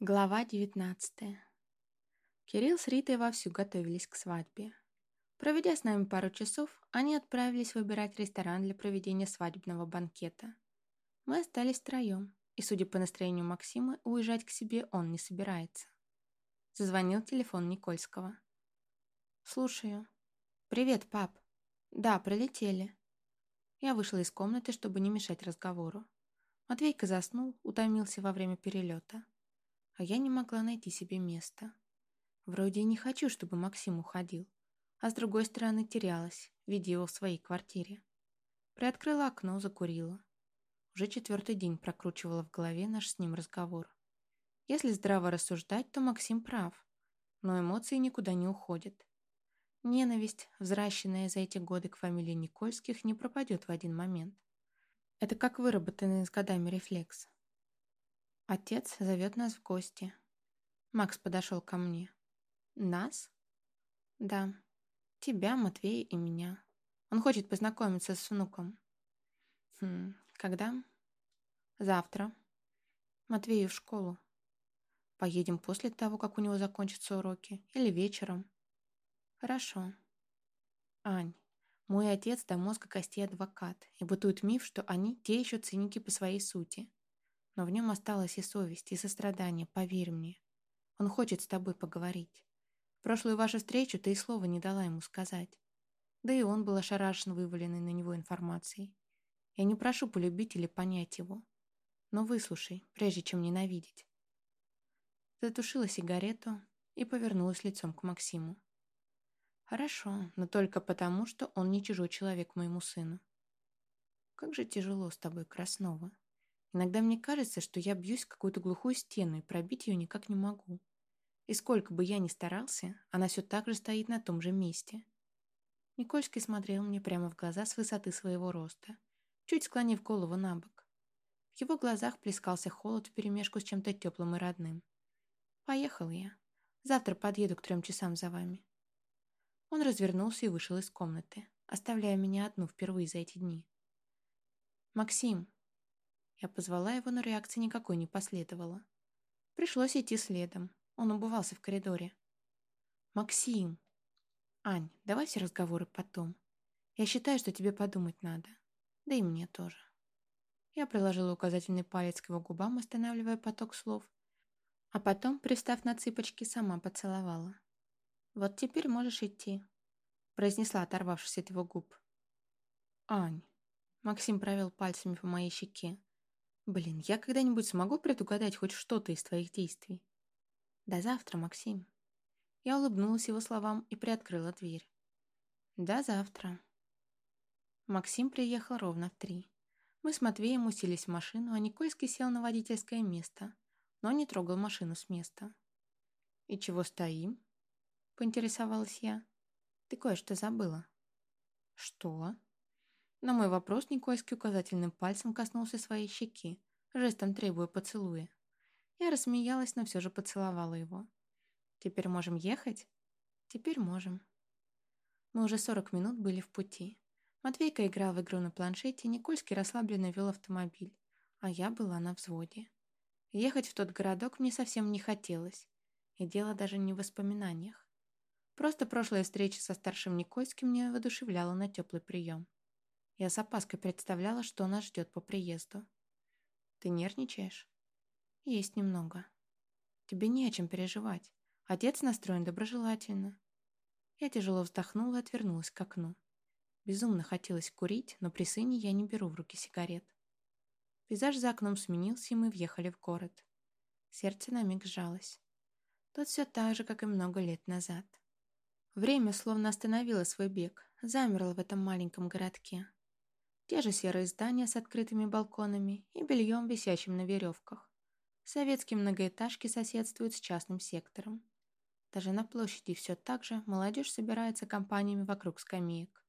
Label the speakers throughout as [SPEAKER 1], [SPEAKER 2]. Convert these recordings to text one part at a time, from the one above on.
[SPEAKER 1] Глава 19 Кирилл с Ритой вовсю готовились к свадьбе. Проведя с нами пару часов, они отправились выбирать ресторан для проведения свадебного банкета. Мы остались втроем, и, судя по настроению Максима, уезжать к себе он не собирается. Зазвонил телефон Никольского. «Слушаю. Привет, пап. Да, прилетели». Я вышла из комнаты, чтобы не мешать разговору. Матвейка заснул, утомился во время перелета а я не могла найти себе места. Вроде и не хочу, чтобы Максим уходил, а с другой стороны терялась, видя его в своей квартире. Приоткрыла окно, закурила. Уже четвертый день прокручивала в голове наш с ним разговор. Если здраво рассуждать, то Максим прав, но эмоции никуда не уходят. Ненависть, взращенная за эти годы к фамилии Никольских, не пропадет в один момент. Это как выработанный с годами рефлекс. Отец зовет нас в гости. Макс подошел ко мне. Нас? Да. Тебя, Матвея и меня. Он хочет познакомиться с внуком. Хм, когда? Завтра. Матвею в школу. Поедем после того, как у него закончатся уроки, или вечером. Хорошо. Ань, мой отец до мозга костей адвокат, и бытует миф, что они те еще циники по своей сути. Но в нем осталась и совесть, и сострадание, поверь мне. Он хочет с тобой поговорить. В прошлую вашу встречу ты и слова не дала ему сказать. Да и он был ошарашен вываленной на него информацией. Я не прошу полюбить или понять его. Но выслушай, прежде чем ненавидеть. Затушила сигарету и повернулась лицом к Максиму. Хорошо, но только потому, что он не чужой человек моему сыну. Как же тяжело с тобой, Краснова. Иногда мне кажется, что я бьюсь в какую-то глухую стену и пробить ее никак не могу. И сколько бы я ни старался, она все так же стоит на том же месте. Никольский смотрел мне прямо в глаза с высоты своего роста, чуть склонив голову на бок. В его глазах плескался холод вперемешку с чем-то теплым и родным. «Поехал я. Завтра подъеду к трем часам за вами». Он развернулся и вышел из комнаты, оставляя меня одну впервые за эти дни. «Максим», я позвала его, но реакции никакой не последовало. Пришлось идти следом. Он убывался в коридоре. «Максим!» «Ань, давай все разговоры потом. Я считаю, что тебе подумать надо. Да и мне тоже». Я приложила указательный палец к его губам, останавливая поток слов. А потом, пристав на цыпочки, сама поцеловала. «Вот теперь можешь идти», — произнесла, оторвавшись от его губ. «Ань!» Максим провел пальцами по моей щеке. Блин, я когда-нибудь смогу предугадать хоть что-то из твоих действий? До завтра, Максим. Я улыбнулась его словам и приоткрыла дверь. До завтра. Максим приехал ровно в три. Мы с Матвеем уселись в машину, а Никольский сел на водительское место, но не трогал машину с места. «И чего стоим?» — поинтересовалась я. «Ты кое-что забыла». «Что?» На мой вопрос Никольский указательным пальцем коснулся своей щеки, жестом требуя поцелуя. Я рассмеялась, но все же поцеловала его. «Теперь можем ехать?» «Теперь можем». Мы уже сорок минут были в пути. Матвейка играл в игру на планшете, Никольский расслабленно вел автомобиль, а я была на взводе. Ехать в тот городок мне совсем не хотелось, и дело даже не в воспоминаниях. Просто прошлая встреча со старшим Никольским меня воодушевляла на теплый прием. Я с опаской представляла, что нас ждет по приезду. Ты нервничаешь? Есть немного. Тебе не о чем переживать. Отец настроен доброжелательно. Я тяжело вздохнула и отвернулась к окну. Безумно хотелось курить, но при сыне я не беру в руки сигарет. Пейзаж за окном сменился, и мы въехали в город. Сердце на миг сжалось. Тут все так же, как и много лет назад. Время словно остановило свой бег, замерло в этом маленьком городке. Те же серые здания с открытыми балконами и бельем, висящим на веревках. Советские многоэтажки соседствуют с частным сектором. Даже на площади все так же молодежь собирается компаниями вокруг скамеек.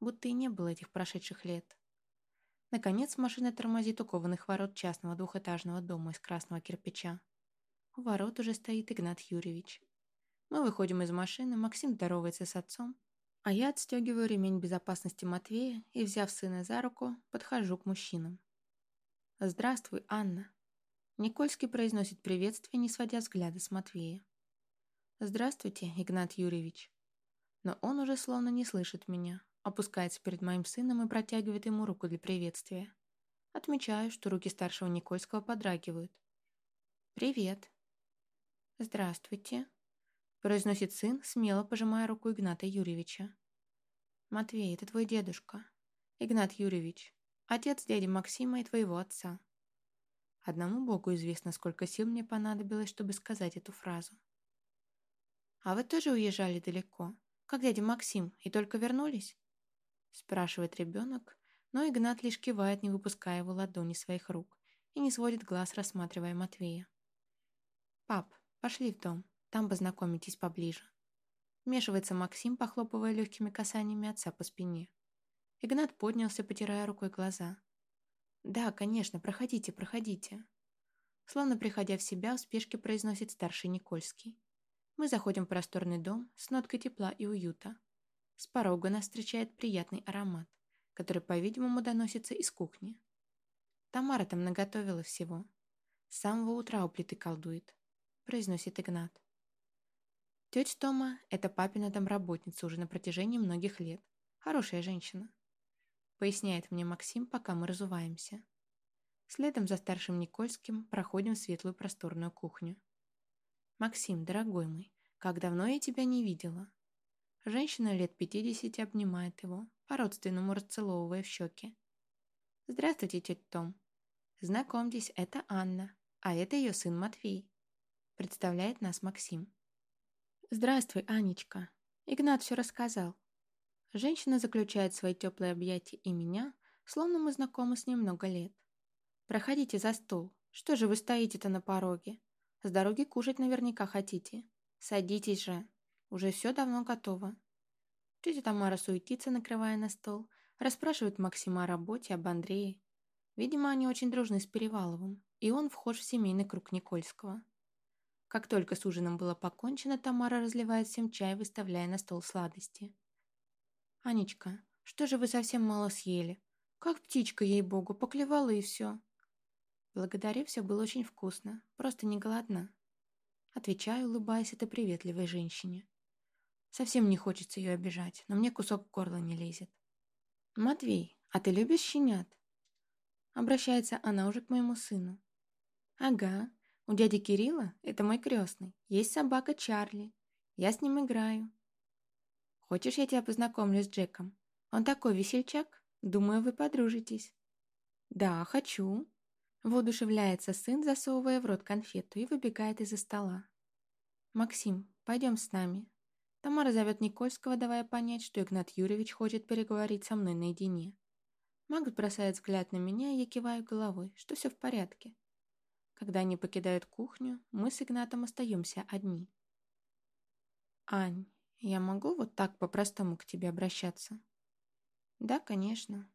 [SPEAKER 1] Будто и не было этих прошедших лет. Наконец машина тормозит у кованых ворот частного двухэтажного дома из красного кирпича. У ворот уже стоит Игнат Юрьевич. Мы выходим из машины, Максим здоровается с отцом, а я отстегиваю ремень безопасности Матвея и, взяв сына за руку, подхожу к мужчинам. «Здравствуй, Анна». Никольский произносит приветствие, не сводя взгляда с Матвея. «Здравствуйте, Игнат Юрьевич». Но он уже словно не слышит меня, опускается перед моим сыном и протягивает ему руку для приветствия. Отмечаю, что руки старшего Никольского подрагивают. «Привет». «Здравствуйте», — произносит сын, смело пожимая руку Игната Юрьевича. «Матвей, это твой дедушка. Игнат Юрьевич, отец дяди Максима и твоего отца». Одному Богу известно, сколько сил мне понадобилось, чтобы сказать эту фразу. «А вы тоже уезжали далеко, как дядя Максим, и только вернулись?» спрашивает ребенок, но Игнат лишь кивает, не выпуская его ладони своих рук, и не сводит глаз, рассматривая Матвея. «Пап, пошли в дом, там познакомитесь поближе». Вмешивается Максим, похлопывая легкими касаниями отца по спине. Игнат поднялся, потирая рукой глаза. «Да, конечно, проходите, проходите». Словно приходя в себя, в спешке произносит старший Никольский. Мы заходим в просторный дом с ноткой тепла и уюта. С порога нас встречает приятный аромат, который, по-видимому, доносится из кухни. Тамара там наготовила всего. С самого утра у плиты колдует, произносит Игнат. Тетя Тома – это папина домработница уже на протяжении многих лет. Хорошая женщина. Поясняет мне Максим, пока мы разуваемся. Следом за старшим Никольским проходим в светлую просторную кухню. «Максим, дорогой мой, как давно я тебя не видела!» Женщина лет пятидесяти обнимает его, по-родственному расцеловывая в щеки. «Здравствуйте, тетя Том. Знакомьтесь, это Анна, а это ее сын Матвей», представляет нас Максим. «Здравствуй, Анечка. Игнат все рассказал». Женщина заключает свои теплые объятия и меня, словно мы знакомы с ним много лет. «Проходите за стол. Что же вы стоите-то на пороге? С дороги кушать наверняка хотите. Садитесь же». Уже все давно готово. Тетя Тамара суетится, накрывая на стол, расспрашивает Максима о работе, об Андрее. Видимо, они очень дружны с Переваловым, и он вхож в семейный круг Никольского. Как только с ужином было покончено, Тамара разливает всем чай, выставляя на стол сладости. «Анечка, что же вы совсем мало съели? Как птичка, ей-богу, поклевала и все». «Благодарю, все было очень вкусно, просто не голодна». Отвечаю, улыбаясь этой приветливой женщине. Совсем не хочется ее обижать, но мне кусок горла не лезет. «Матвей, а ты любишь щенят?» Обращается она уже к моему сыну. «Ага, у дяди Кирилла, это мой крестный, есть собака Чарли. Я с ним играю. Хочешь, я тебя познакомлю с Джеком? Он такой весельчак. Думаю, вы подружитесь». «Да, хочу». Воодушевляется сын, засовывая в рот конфету и выбегает из-за стола. «Максим, пойдем с нами. Тамара зовет Никольского, давая понять, что Игнат Юрьевич хочет переговорить со мной наедине. Макс бросает взгляд на меня, и я киваю головой, что все в порядке. Когда они покидают кухню, мы с Игнатом остаемся одни. «Ань, я могу вот так по-простому к тебе обращаться?» «Да, конечно».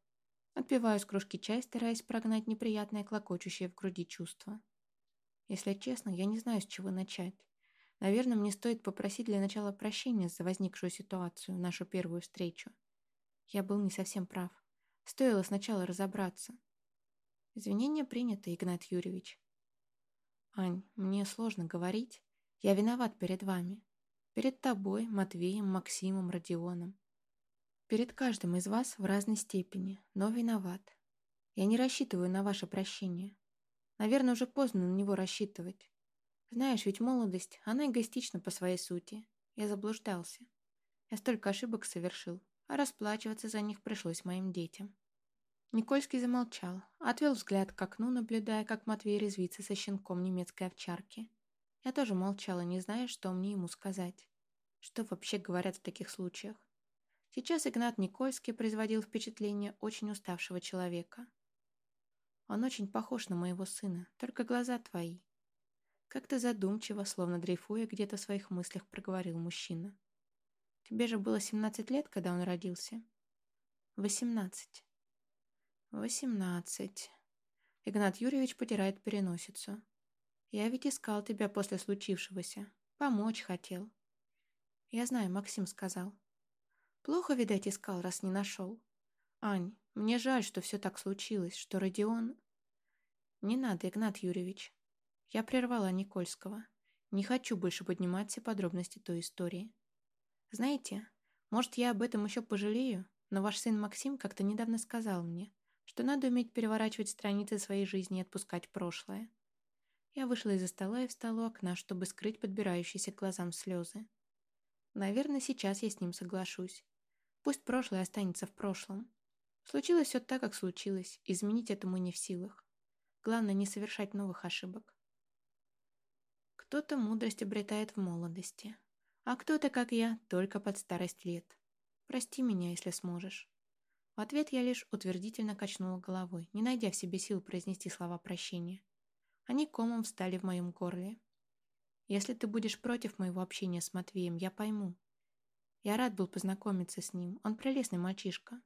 [SPEAKER 1] Отпиваю с кружки чай, стараясь прогнать неприятное клокочущее в груди чувство. Если честно, я не знаю, с чего начать. Наверное, мне стоит попросить для начала прощения за возникшую ситуацию, нашу первую встречу. Я был не совсем прав. Стоило сначала разобраться. Извинения приняты, Игнат Юрьевич. Ань, мне сложно говорить. Я виноват перед вами. Перед тобой, Матвеем, Максимом, Родионом. Перед каждым из вас в разной степени, но виноват. Я не рассчитываю на ваше прощение. Наверное, уже поздно на него рассчитывать. Знаешь, ведь молодость, она эгоистична по своей сути. Я заблуждался. Я столько ошибок совершил, а расплачиваться за них пришлось моим детям. Никольский замолчал, отвел взгляд к окну, наблюдая, как Матвей резвится со щенком немецкой овчарки. Я тоже молчала, не зная, что мне ему сказать. Что вообще говорят в таких случаях? Сейчас Игнат Никольский производил впечатление очень уставшего человека. Он очень похож на моего сына, только глаза твои. Как-то задумчиво, словно дрейфуя где-то в своих мыслях, проговорил мужчина. Тебе же было 17 лет, когда он родился? 18. 18. Игнат Юрьевич потирает переносицу. Я ведь искал тебя после случившегося. Помочь хотел. Я знаю, Максим сказал. Плохо, видать, искал, раз не нашел. Ань, мне жаль, что все так случилось, что Родион... Не надо, Игнат Юрьевич. Я прервала Никольского. Не хочу больше поднимать все подробности той истории. Знаете, может, я об этом еще пожалею, но ваш сын Максим как-то недавно сказал мне, что надо уметь переворачивать страницы своей жизни и отпускать прошлое. Я вышла из-за стола и встала у окна, чтобы скрыть подбирающиеся к глазам слезы. Наверное, сейчас я с ним соглашусь. Пусть прошлое останется в прошлом. Случилось все так, как случилось, изменить это мы не в силах. Главное, не совершать новых ошибок. Кто-то мудрость обретает в молодости, а кто-то, как я, только под старость лет. Прости меня, если сможешь. В ответ я лишь утвердительно качнула головой, не найдя в себе сил произнести слова прощения. Они комом встали в моем горле. Если ты будешь против моего общения с Матвеем, я пойму. Я рад был познакомиться с ним, он прелестный мальчишка.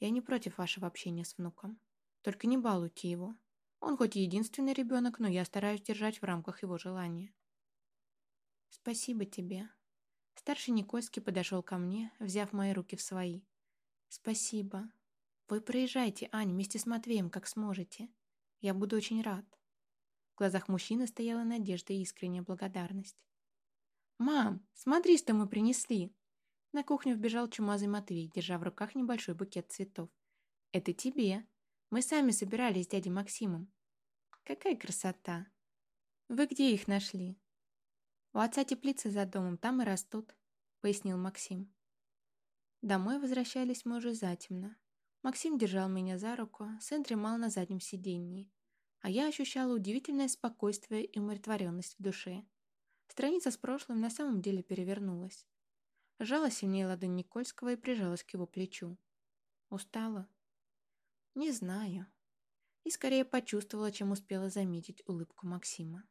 [SPEAKER 1] Я не против вашего общения с внуком. Только не балуйте его. Он хоть и единственный ребенок, но я стараюсь держать в рамках его желания. Спасибо тебе. Старший Никольский подошел ко мне, взяв мои руки в свои. «Спасибо. Вы проезжайте, Ань, вместе с Матвеем, как сможете. Я буду очень рад». В глазах мужчины стояла надежда и искренняя благодарность. «Мам, смотри, что мы принесли!» На кухню вбежал чумазый Матвей, держа в руках небольшой букет цветов. «Это тебе. Мы сами собирались с дядей Максимом». «Какая красота!» «Вы где их нашли?» «У отца теплица за домом, там и растут», — пояснил Максим. Домой возвращались мы уже затемно. Максим держал меня за руку, сын дремал на заднем сиденье, а я ощущала удивительное спокойствие и умиротворенность в душе. Страница с прошлым на самом деле перевернулась. Сжала сильнее ладонь Никольского и прижалась к его плечу. Устала? Не знаю. И скорее почувствовала, чем успела заметить улыбку Максима.